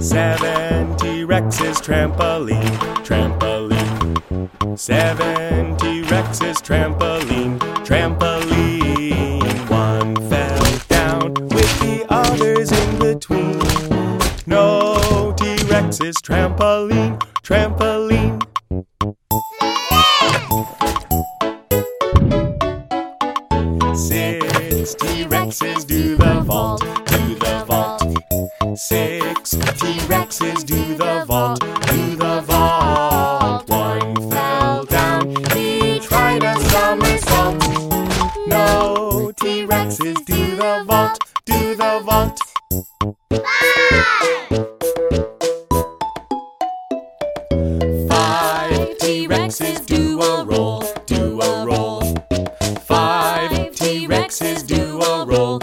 Seven T Rexes trampoline, trampoline. Seven T Rexes trampoline, trampoline. His dual roll.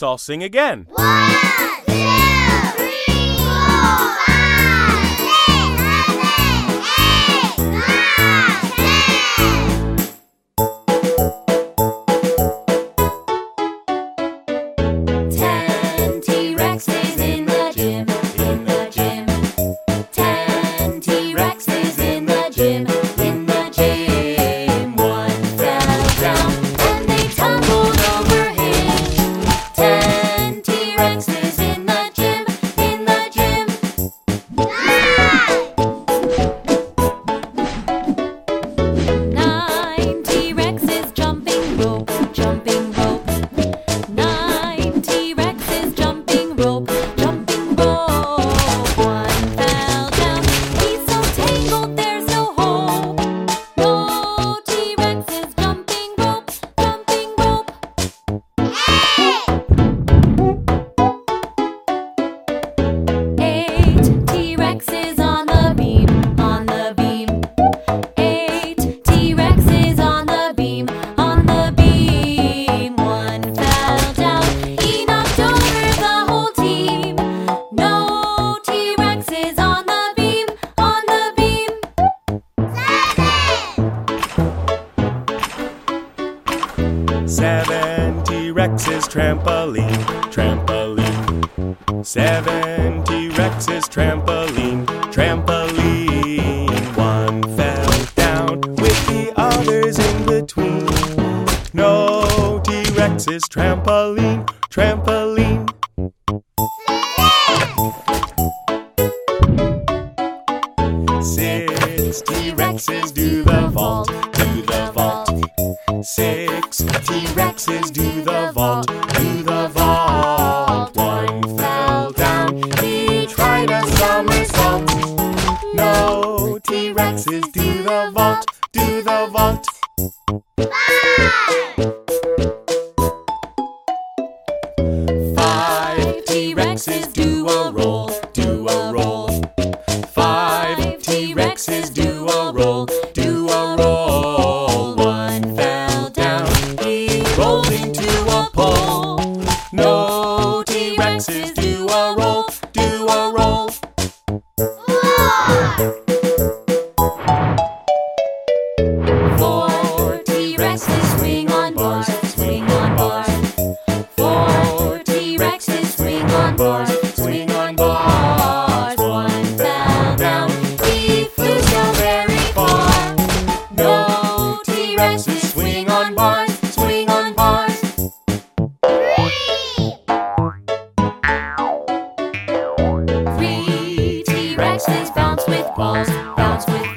Let's all sing again. One. trampoline, trampoline. Seven T Rexes trampoline, trampoline. One fell down with the others in between. No T Rexes trampoline, trampoline. Six T Rexes do the vault, do the vault. Six T Rexes do the bounce with balls, bounce with